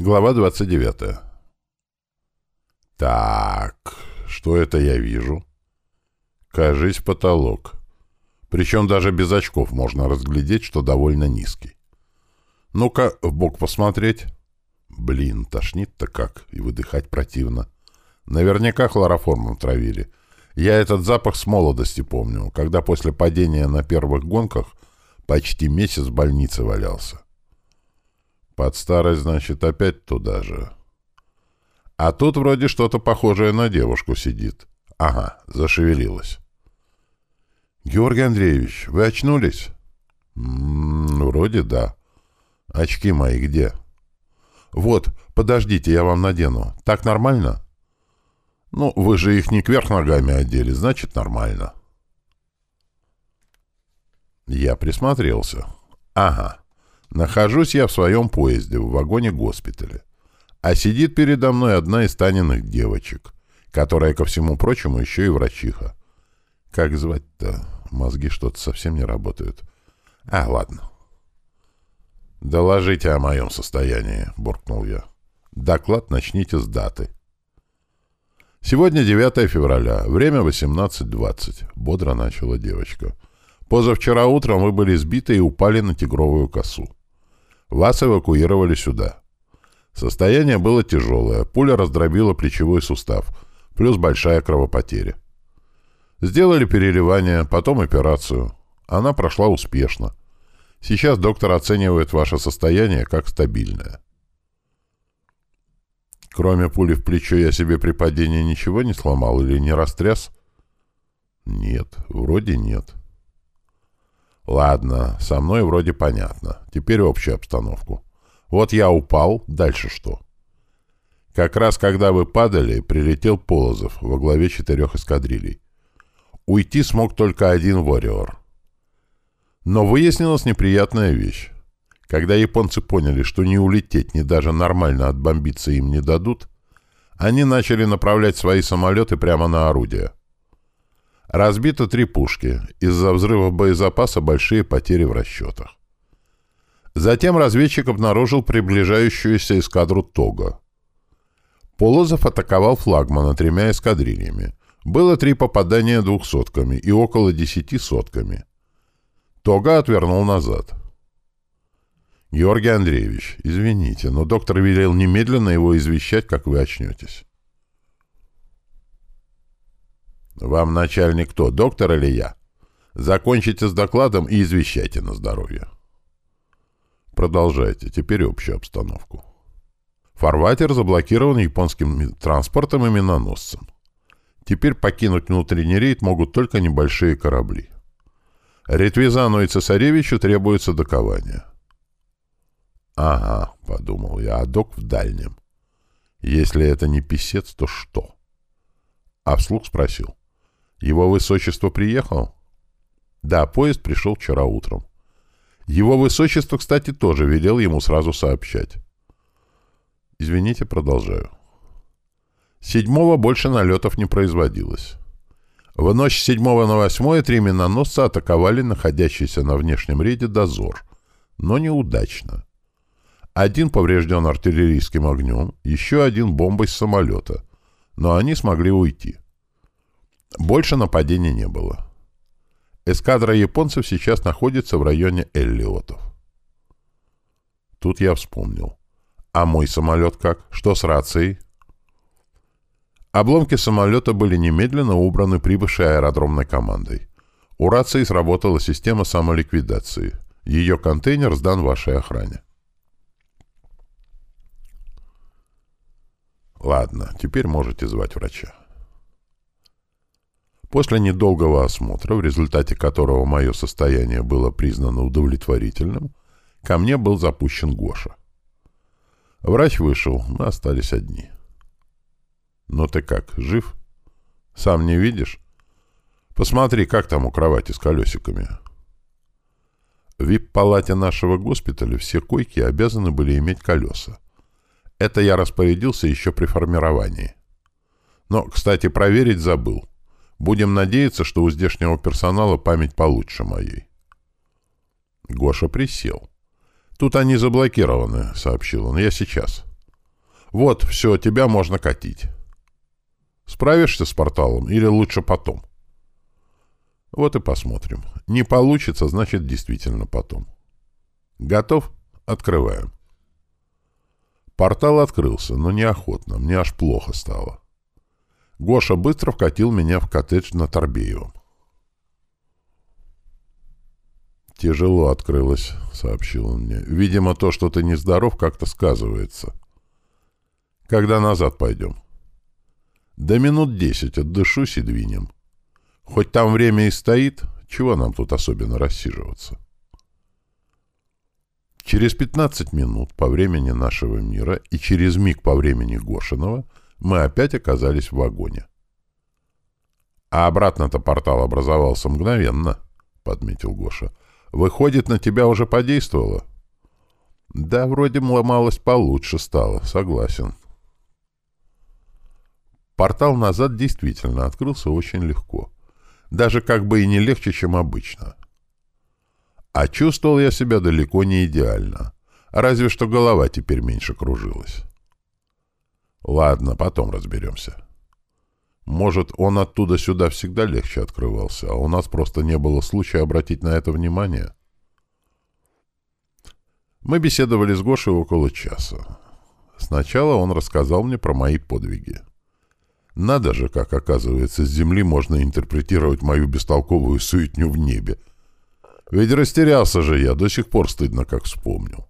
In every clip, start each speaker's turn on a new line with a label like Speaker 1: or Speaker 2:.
Speaker 1: Глава 29. Так, что это я вижу? Кажись, потолок. Причем даже без очков можно разглядеть, что довольно низкий. Ну-ка, в бок посмотреть. Блин, тошнит-то как, и выдыхать противно. Наверняка хлороформом травили. Я этот запах с молодости помню, когда после падения на первых гонках почти месяц в больнице валялся. Под старость, значит, опять туда же. А тут вроде что-то похожее на девушку сидит. Ага, зашевелилась. Георгий Андреевич, вы очнулись? М -м, вроде да. Очки мои где? Вот, подождите, я вам надену. Так нормально? Ну, вы же их не кверх ногами одели, значит, нормально. Я присмотрелся. Ага. Нахожусь я в своем поезде, в вагоне госпиталя. А сидит передо мной одна из Таниных девочек, которая, ко всему прочему, еще и врачиха. Как звать-то? Мозги что-то совсем не работают. А, ладно. «Доложите о моем состоянии», — буркнул я. «Доклад начните с даты». «Сегодня 9 февраля, время 18.20», — бодро начала девочка. «Позавчера утром вы были сбиты и упали на тигровую косу. Вас эвакуировали сюда. Состояние было тяжелое, пуля раздробила плечевой сустав, плюс большая кровопотеря. Сделали переливание, потом операцию. Она прошла успешно. Сейчас доктор оценивает ваше состояние как стабильное. Кроме пули в плечо я себе при падении ничего не сломал или не растряс? Нет, вроде нет. Ладно, со мной вроде понятно. Теперь общую обстановку. Вот я упал, дальше что? Как раз когда вы падали, прилетел Полозов во главе четырех эскадрилей. Уйти смог только один Вориор. Но выяснилась неприятная вещь. Когда японцы поняли, что ни улететь, ни даже нормально отбомбиться им не дадут, они начали направлять свои самолеты прямо на орудия. Разбито три пушки. Из-за взрыва боезапаса большие потери в расчетах. Затем разведчик обнаружил приближающуюся эскадру Тога. Полозов атаковал флагмана тремя эскадрильями. Было три попадания двухсотками и около десяти сотками. Тога отвернул назад. «Георгий Андреевич, извините, но доктор велел немедленно его извещать, как вы очнетесь». «Вам начальник кто, доктор или я? Закончите с докладом и извещайте на здоровье». Продолжайте. Теперь общую обстановку. Фарватер заблокирован японским транспортом и миноносцем. Теперь покинуть внутренний рейд могут только небольшие корабли. Ретвизану и цесаревичу требуется докование. «Ага», — подумал я, — «а док в дальнем. Если это не писец, то что?» А вслух спросил. Его высочество приехал? Да, поезд пришел вчера утром. Его высочество, кстати, тоже велел ему сразу сообщать. Извините, продолжаю. Седьмого больше налетов не производилось. В ночь с седьмого на восьмое три миноносца атаковали находящийся на внешнем рейде дозор, но неудачно. Один поврежден артиллерийским огнем, еще один бомбой с самолета, но они смогли уйти. Больше нападений не было. Эскадра японцев сейчас находится в районе Эллиотов. Тут я вспомнил. А мой самолет как? Что с рацией? Обломки самолета были немедленно убраны прибывшей аэродромной командой. У рации сработала система самоликвидации. Ее контейнер сдан вашей охране. Ладно, теперь можете звать врача. После недолгого осмотра, в результате которого мое состояние было признано удовлетворительным, ко мне был запущен Гоша. Врач вышел, мы остались одни. «Ну ты как, жив? Сам не видишь? Посмотри, как там у кровати с колесиками». В вип-палате нашего госпиталя все койки обязаны были иметь колеса. Это я распорядился еще при формировании. Но, кстати, проверить забыл. Будем надеяться, что у здешнего персонала память получше моей. Гоша присел. «Тут они заблокированы», — сообщил он. «Я сейчас». Вот, все, тебя можно катить. Справишься с порталом или лучше потом? Вот и посмотрим. Не получится, значит, действительно потом. Готов? Открываем. Портал открылся, но неохотно, мне аж плохо стало. Гоша быстро вкатил меня в коттедж на Торбеевом. «Тяжело открылось», — сообщил он мне. «Видимо, то, что ты нездоров, как-то сказывается. Когда назад пойдем?» «Да минут десять отдышусь и двинем. Хоть там время и стоит, чего нам тут особенно рассиживаться?» Через пятнадцать минут по времени нашего мира и через миг по времени Гошинова мы опять оказались в вагоне. «А обратно-то портал образовался мгновенно», — подметил Гоша. Выходит, на тебя уже подействовало? Да, вроде малость получше стало, согласен. Портал назад действительно открылся очень легко. Даже как бы и не легче, чем обычно. А чувствовал я себя далеко не идеально. Разве что голова теперь меньше кружилась. Ладно, потом разберемся. Может, он оттуда сюда всегда легче открывался, а у нас просто не было случая обратить на это внимание? Мы беседовали с Гошей около часа. Сначала он рассказал мне про мои подвиги. Надо же, как оказывается, с земли можно интерпретировать мою бестолковую суетню в небе. Ведь растерялся же я, до сих пор стыдно, как вспомнил.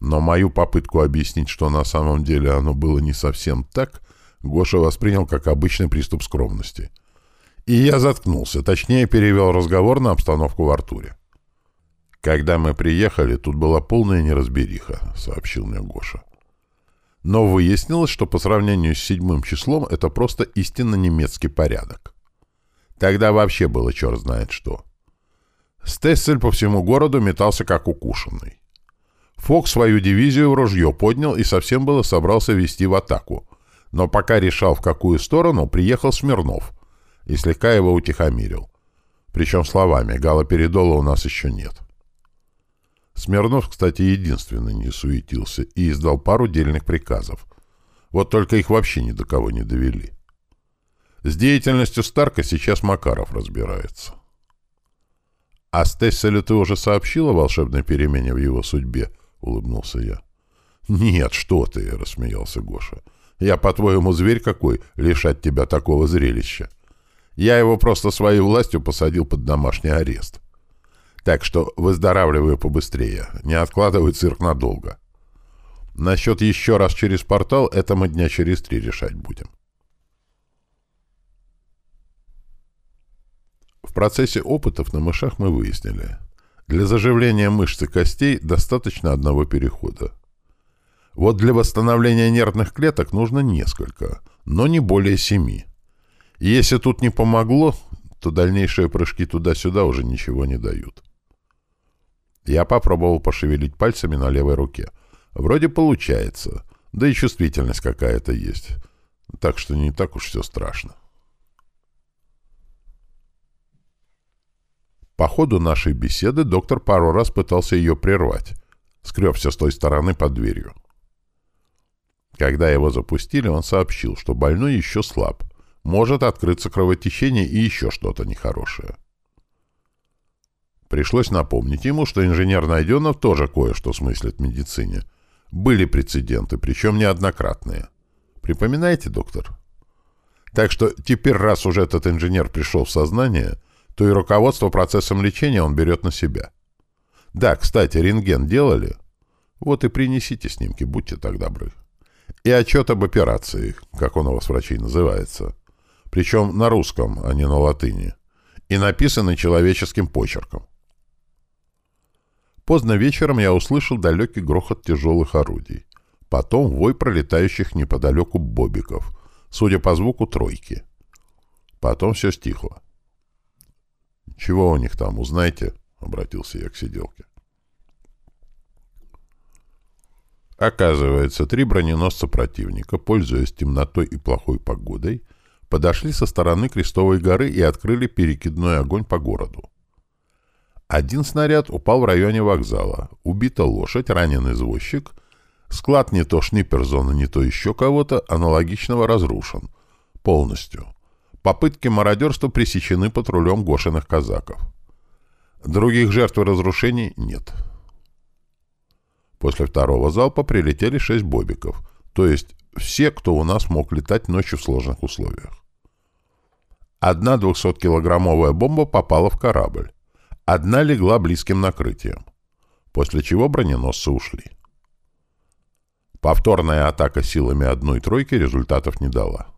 Speaker 1: Но мою попытку объяснить, что на самом деле оно было не совсем так, Гоша воспринял как обычный приступ скромности. И я заткнулся, точнее перевел разговор на обстановку в Артуре. «Когда мы приехали, тут была полная неразбериха», — сообщил мне Гоша. Но выяснилось, что по сравнению с седьмым числом это просто истинно немецкий порядок. Тогда вообще было черт знает что. Стессель по всему городу метался как укушенный. Фок свою дивизию в ружье поднял и совсем было собрался вести в атаку, но пока решал, в какую сторону, приехал Смирнов и слегка его утихомирил. Причем словами «Галоперидола у нас еще нет». Смирнов, кстати, единственный не суетился и издал пару дельных приказов. Вот только их вообще ни до кого не довели. С деятельностью Старка сейчас Макаров разбирается. — А Стесселю ты уже сообщил о волшебной перемене в его судьбе? — улыбнулся я. — Нет, что ты, — рассмеялся Гоша. Я, по-твоему, зверь какой, лишать тебя такого зрелища? Я его просто своей властью посадил под домашний арест. Так что выздоравливаю побыстрее, не откладывай цирк надолго. Насчет еще раз через портал, это мы дня через три решать будем. В процессе опытов на мышах мы выяснили. Для заживления мышц и костей достаточно одного перехода. Вот для восстановления нервных клеток нужно несколько, но не более семи. Если тут не помогло, то дальнейшие прыжки туда-сюда уже ничего не дают. Я попробовал пошевелить пальцами на левой руке. Вроде получается, да и чувствительность какая-то есть. Так что не так уж все страшно. По ходу нашей беседы доктор пару раз пытался ее прервать. Скребся с той стороны под дверью. Когда его запустили, он сообщил, что больной еще слаб, может открыться кровотечение и еще что-то нехорошее. Пришлось напомнить ему, что инженер Найденов тоже кое-что смыслит в медицине. Были прецеденты, причем неоднократные. Припоминаете, доктор? Так что теперь, раз уже этот инженер пришел в сознание, то и руководство процессом лечения он берет на себя. Да, кстати, рентген делали? Вот и принесите снимки, будьте так добры и отчет об операции, как он у вас врачей называется. Причем на русском, а не на латыни. И написанный человеческим почерком. Поздно вечером я услышал далекий грохот тяжелых орудий. Потом вой пролетающих неподалеку бобиков, судя по звуку тройки. Потом все стихло. «Чего у них там, узнаете?» — обратился я к сиделке. Оказывается, три броненосца противника, пользуясь темнотой и плохой погодой, подошли со стороны Крестовой горы и открыли перекидной огонь по городу. Один снаряд упал в районе вокзала. Убита лошадь, ранен извозчик. Склад не то Шниперзона, не то еще кого-то аналогичного разрушен. Полностью. Попытки мародерства пресечены патрулем Гошиных казаков. Других жертв разрушений нет. После второго залпа прилетели шесть бобиков, то есть все, кто у нас мог летать ночью в сложных условиях. Одна 200-килограммовая бомба попала в корабль. Одна легла близким накрытием, после чего броненосцы ушли. Повторная атака силами одной тройки результатов не дала.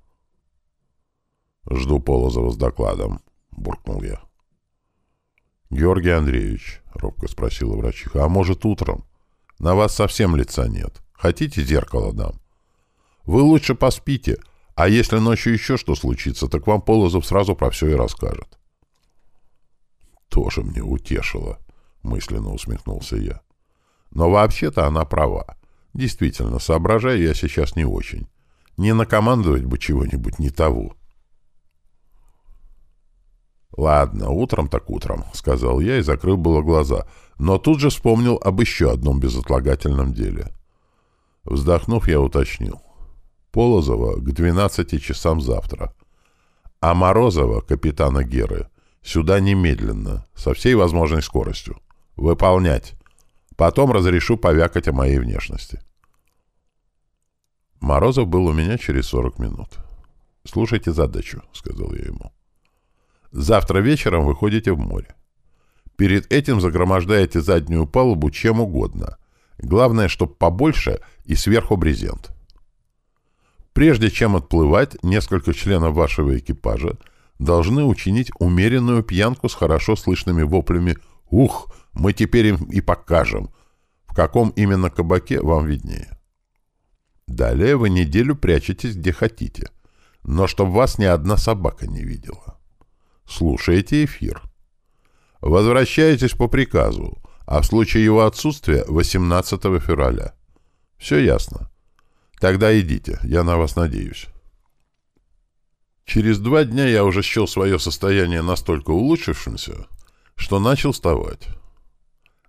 Speaker 1: «Жду Полозова с докладом», — буркнул я. «Георгий Андреевич», — робко спросила врачиха, — «а может, утром? На вас совсем лица нет. Хотите, зеркало дам? Вы лучше поспите, а если ночью еще что случится, так вам Полозов сразу про все и расскажет». «Тоже мне утешило», — мысленно усмехнулся я. «Но вообще-то она права. Действительно, соображаю я сейчас не очень. Не накомандовать бы чего-нибудь не того». «Ладно, утром так утром», — сказал я и закрыл было глаза, но тут же вспомнил об еще одном безотлагательном деле. Вздохнув, я уточнил. Полозова к 12 часам завтра. А Морозова, капитана Геры, сюда немедленно, со всей возможной скоростью. Выполнять. Потом разрешу повякать о моей внешности. Морозов был у меня через 40 минут. «Слушайте задачу», — сказал я ему. Завтра вечером выходите в море. Перед этим загромождаете заднюю палубу чем угодно. Главное, чтоб побольше и сверху брезент. Прежде чем отплывать, несколько членов вашего экипажа должны учинить умеренную пьянку с хорошо слышными воплями «Ух, мы теперь им и покажем!» В каком именно кабаке, вам виднее. Далее вы неделю прячетесь где хотите, но чтоб вас ни одна собака не видела слушаете эфир. Возвращаетесь по приказу, а в случае его отсутствия 18 февраля. Все ясно. Тогда идите, я на вас надеюсь. Через два дня я уже счел свое состояние настолько улучшившимся, что начал вставать.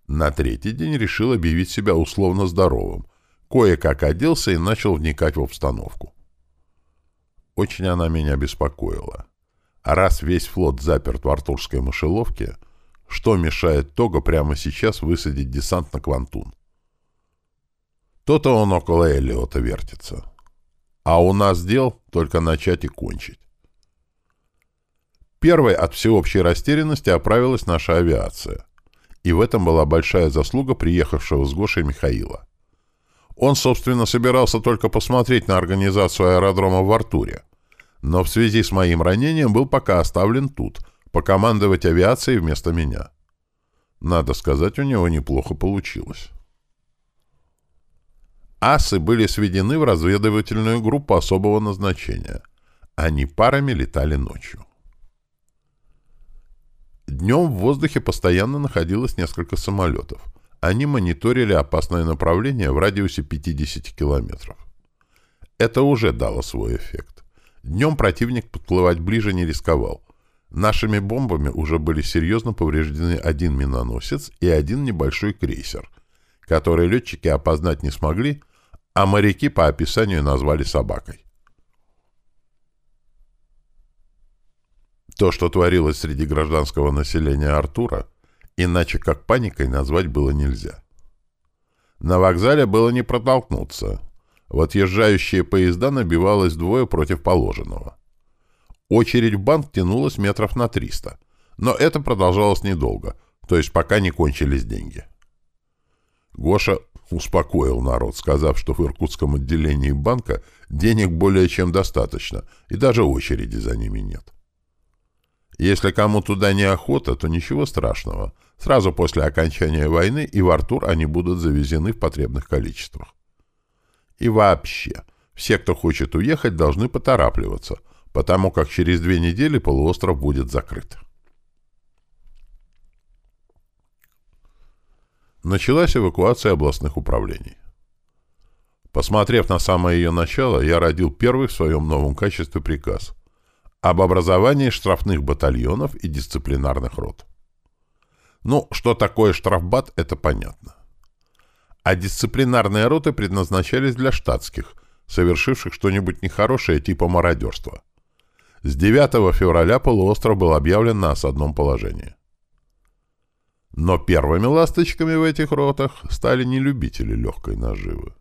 Speaker 1: На третий день решил объявить себя условно здоровым, кое-как оделся и начал вникать в обстановку. Очень она меня беспокоила. А раз весь флот заперт в Артурской мышеловке, что мешает Того прямо сейчас высадить десант на Квантун? То-то он около Эллиота вертится. А у нас дел только начать и кончить. Первой от всеобщей растерянности оправилась наша авиация. И в этом была большая заслуга приехавшего с Гошей Михаила. Он, собственно, собирался только посмотреть на организацию аэродрома в Артуре, но в связи с моим ранением был пока оставлен тут, покомандовать авиацией вместо меня. Надо сказать, у него неплохо получилось. Асы были сведены в разведывательную группу особого назначения. Они парами летали ночью. Днем в воздухе постоянно находилось несколько самолетов. Они мониторили опасное направление в радиусе 50 километров. Это уже дало свой эффект. Днем противник подплывать ближе не рисковал. Нашими бомбами уже были серьезно повреждены один миноносец и один небольшой крейсер, который летчики опознать не смогли, а моряки по описанию назвали собакой. То, что творилось среди гражданского населения Артура, иначе как паникой назвать было нельзя. На вокзале было не протолкнуться — в отъезжающие поезда набивалось двое против положенного. Очередь в банк тянулась метров на 300, но это продолжалось недолго, то есть пока не кончились деньги. Гоша успокоил народ, сказав, что в иркутском отделении банка денег более чем достаточно, и даже очереди за ними нет. Если кому туда неохота, то ничего страшного. Сразу после окончания войны и в Артур они будут завезены в потребных количествах. И вообще, все, кто хочет уехать, должны поторапливаться, потому как через две недели полуостров будет закрыт. Началась эвакуация областных управлений. Посмотрев на самое ее начало, я родил первый в своем новом качестве приказ об образовании штрафных батальонов и дисциплинарных рот. Ну, что такое штрафбат, это понятно. А дисциплинарные роты предназначались для штатских, совершивших что-нибудь нехорошее типа мародерства. С 9 февраля полуостров был объявлен на осадном положении. Но первыми ласточками в этих ротах стали не любители легкой наживы.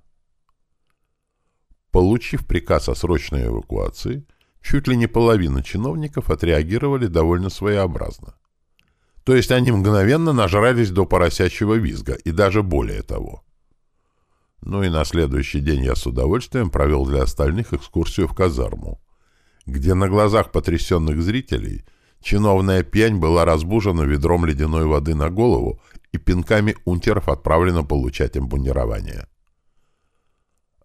Speaker 1: Получив приказ о срочной эвакуации, чуть ли не половина чиновников отреагировали довольно своеобразно. То есть они мгновенно нажрались до поросячьего визга, и даже более того. Ну и на следующий день я с удовольствием провел для остальных экскурсию в казарму, где на глазах потрясенных зрителей чиновная пьянь была разбужена ведром ледяной воды на голову и пинками унтеров отправлена получать имбунирование.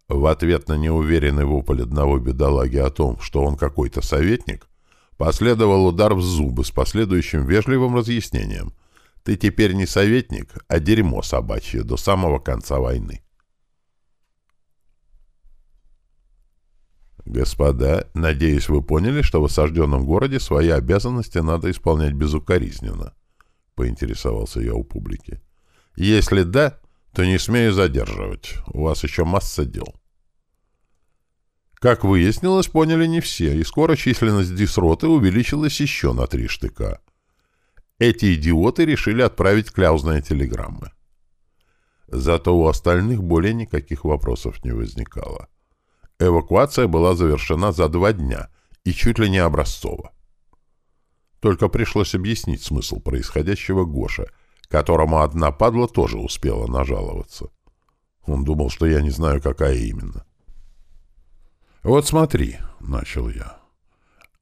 Speaker 1: В ответ на неуверенный вопль одного бедолаги о том, что он какой-то советник, последовал удар в зубы с последующим вежливым разъяснением. «Ты теперь не советник, а дерьмо собачье до самого конца войны». «Господа, надеюсь, вы поняли, что в осажденном городе свои обязанности надо исполнять безукоризненно», — поинтересовался я у публики. «Если да, то не смею задерживать. У вас еще масса дел». Как выяснилось, поняли не все, и скоро численность дисроты увеличилась еще на три штыка. Эти идиоты решили отправить кляузные телеграммы. Зато у остальных более никаких вопросов не возникало. Эвакуация была завершена за два дня и чуть ли не образцово. Только пришлось объяснить смысл происходящего Гоше, которому одна падла тоже успела нажаловаться. Он думал, что я не знаю, какая именно. «Вот смотри», — начал я.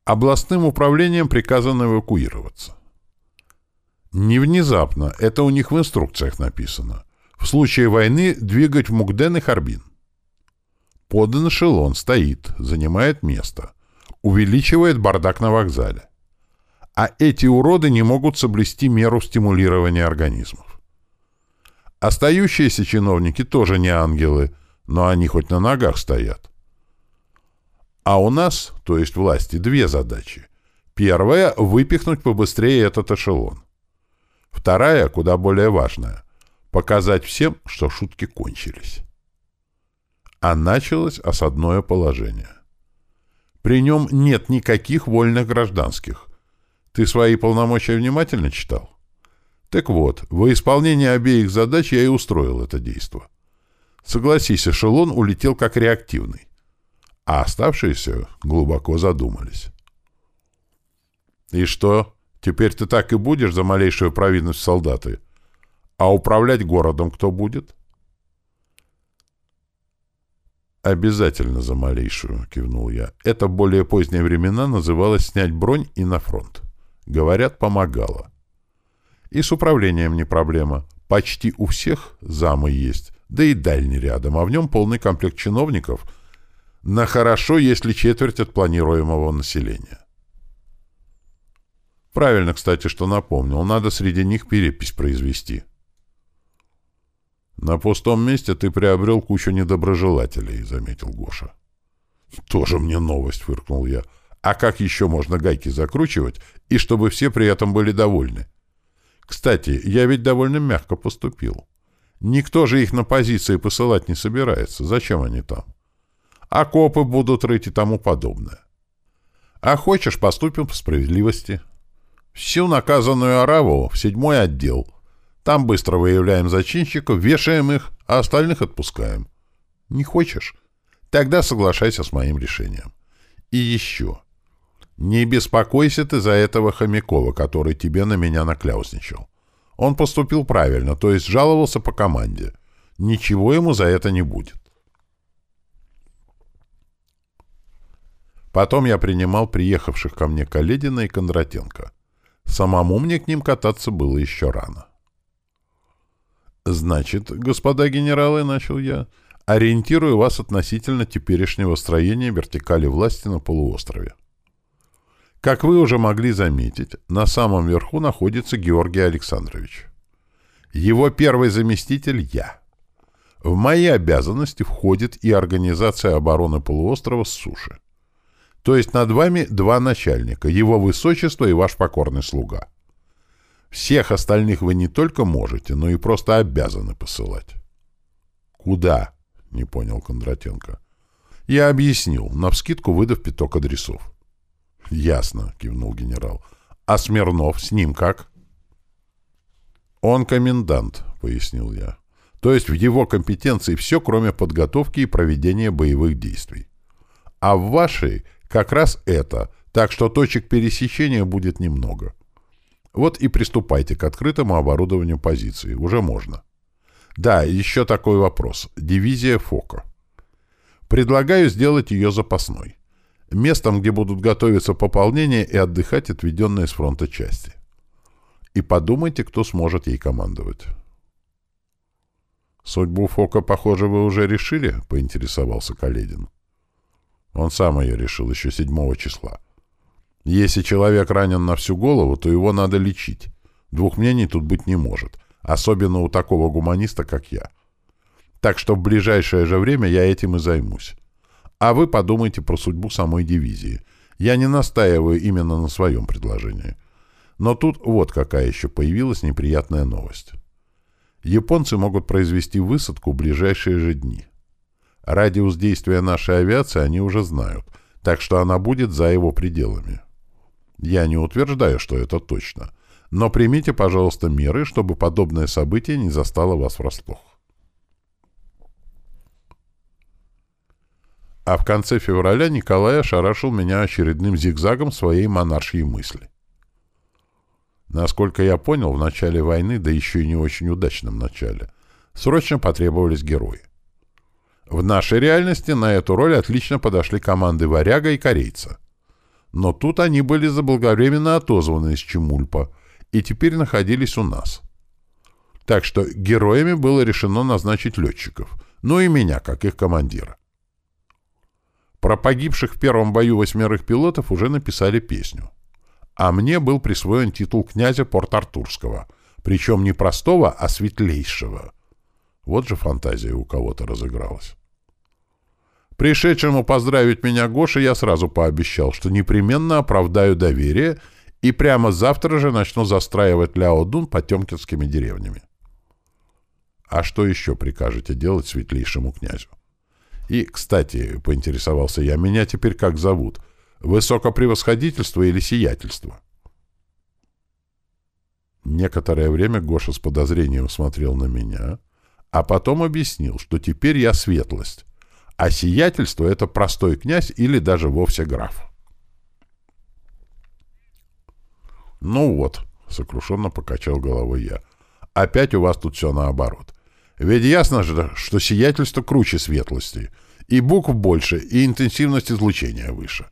Speaker 1: «Областным управлением приказано эвакуироваться». «Не внезапно, это у них в инструкциях написано. В случае войны двигать в Мугден и Харбин». Подан эшелон, стоит, занимает место. Увеличивает бардак на вокзале. А эти уроды не могут соблюсти меру стимулирования организмов. Остающиеся чиновники тоже не ангелы, но они хоть на ногах стоят. А у нас, то есть власти, две задачи. Первая — выпихнуть побыстрее этот эшелон. Вторая, куда более важная — показать всем, что шутки кончились а началось осадное положение. При нем нет никаких вольных гражданских. Ты свои полномочия внимательно читал? Так вот, во исполнение обеих задач я и устроил это действо. Согласись, эшелон улетел как реактивный, а оставшиеся глубоко задумались. И что, теперь ты так и будешь за малейшую провинность солдаты? А управлять городом кто будет? «Обязательно за малейшую», — кивнул я. «Это более поздние времена называлось снять бронь и на фронт. Говорят, помогало. И с управлением не проблема. Почти у всех замы есть, да и дальний рядом, а в нем полный комплект чиновников на хорошо, если четверть от планируемого населения». Правильно, кстати, что напомнил. Надо среди них перепись произвести. «На пустом месте ты приобрел кучу недоброжелателей», — заметил Гоша. «Тоже мне новость», — фыркнул я. «А как еще можно гайки закручивать, и чтобы все при этом были довольны? Кстати, я ведь довольно мягко поступил. Никто же их на позиции посылать не собирается. Зачем они там? Окопы будут рыть и тому подобное. А хочешь, поступим по справедливости. Всю наказанную ораву в седьмой отдел — там быстро выявляем зачинщиков, вешаем их, а остальных отпускаем. Не хочешь? Тогда соглашайся с моим решением. И еще. Не беспокойся ты за этого Хомякова, который тебе на меня накляузничал. Он поступил правильно, то есть жаловался по команде. Ничего ему за это не будет. Потом я принимал приехавших ко мне Каледина и Кондратенко. Самому мне к ним кататься было еще рано. «Значит, господа генералы, — начал я, — ориентирую вас относительно теперешнего строения вертикали власти на полуострове. Как вы уже могли заметить, на самом верху находится Георгий Александрович. Его первый заместитель — я. В мои обязанности входит и организация обороны полуострова с суши. То есть над вами два начальника, его высочество и ваш покорный слуга. Всех остальных вы не только можете, но и просто обязаны посылать. «Куда?» — не понял Кондратенко. «Я объяснил, навскидку выдав пяток адресов». «Ясно», — кивнул генерал. «А Смирнов с ним как?» «Он комендант», — пояснил я. «То есть в его компетенции все, кроме подготовки и проведения боевых действий. А в вашей как раз это, так что точек пересечения будет немного. Вот и приступайте к открытому оборудованию позиции. Уже можно». Да, еще такой вопрос. Дивизия Фока. Предлагаю сделать ее запасной. Местом, где будут готовиться пополнения и отдыхать отведенные с фронта части и подумайте, кто сможет ей командовать. «Судьбу Фока, похоже, вы уже решили?» — поинтересовался Каледин. Он сам ее решил еще седьмого числа. Если человек ранен на всю голову, то его надо лечить. Двух мнений тут быть не может, особенно у такого гуманиста, как я. Так что в ближайшее же время я этим и займусь. А вы подумайте про судьбу самой дивизии. Я не настаиваю именно на своем предложении. Но тут вот какая еще появилась неприятная новость. Японцы могут произвести высадку в ближайшие же дни. Радиус действия нашей авиации они уже знают, так что она будет за его пределами. Я не утверждаю, что это точно, но примите, пожалуйста, меры, чтобы подобное событие не застало вас врасплох. А в конце февраля Николай ошарашил меня очередным зигзагом своей монаршьей мысли. Насколько я понял, в начале войны, да еще и не очень удачном начале, срочно потребовались герои. В нашей реальности на эту роль отлично подошли команды «Варяга» и «Корейца». Но тут они были заблаговременно отозваны из Чемульпа и теперь находились у нас. Так что героями было решено назначить летчиков, ну и меня, как их командира. Про погибших в первом бою восьмерых пилотов уже написали песню а мне был присвоен титул князя Порт-Артурского, причем не простого, а светлейшего. Вот же фантазия у кого-то разыгралась. Пришедшему поздравить меня Гоша я сразу пообещал, что непременно оправдаю доверие и прямо завтра же начну застраивать Ляо-Дун потемкинскими деревнями. А что еще прикажете делать светлейшему князю? И, кстати, поинтересовался я, меня теперь как зовут — Высокопревосходительство или сиятельство? Некоторое время Гоша с подозрением смотрел на меня, а потом объяснил, что теперь я светлость, а сиятельство — это простой князь или даже вовсе граф. «Ну вот», — сокрушенно покачал головой я, — «опять у вас тут все наоборот. Ведь ясно же, что сиятельство круче светлости, и букв больше, и интенсивность излучения выше.